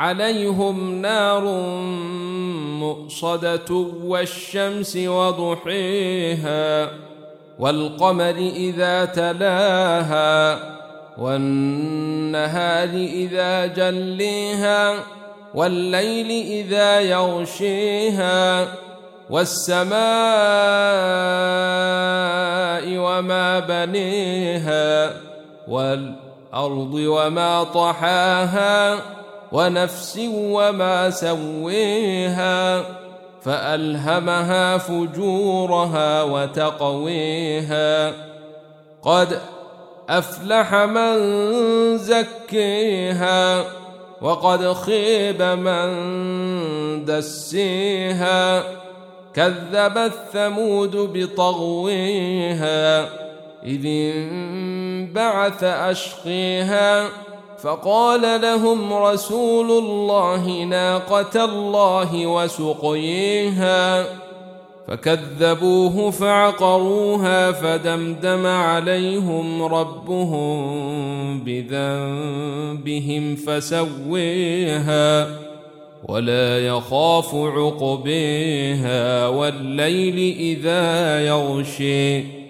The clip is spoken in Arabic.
عليهم نار مؤصدة والشمس وضحيها والقمر إذا تلاها والنهار إذا جليها والليل إذا يغشيها والسماء وما بنيها والأرض وما طحاها ونفس وما سويها فألهمها فجورها وتقويها. قد أفلح من زكيها وقد خيب من دسيها. كذبت ثمود بطغويها إذ انبعث أشقيها فقال لهم رسول الله ناقة الله وسقيها. فكذبوه فعقروها فدمدم عليهم ربهم بذنبهم فسويها ولا يخاف عقبيها والليل إذا يغشي.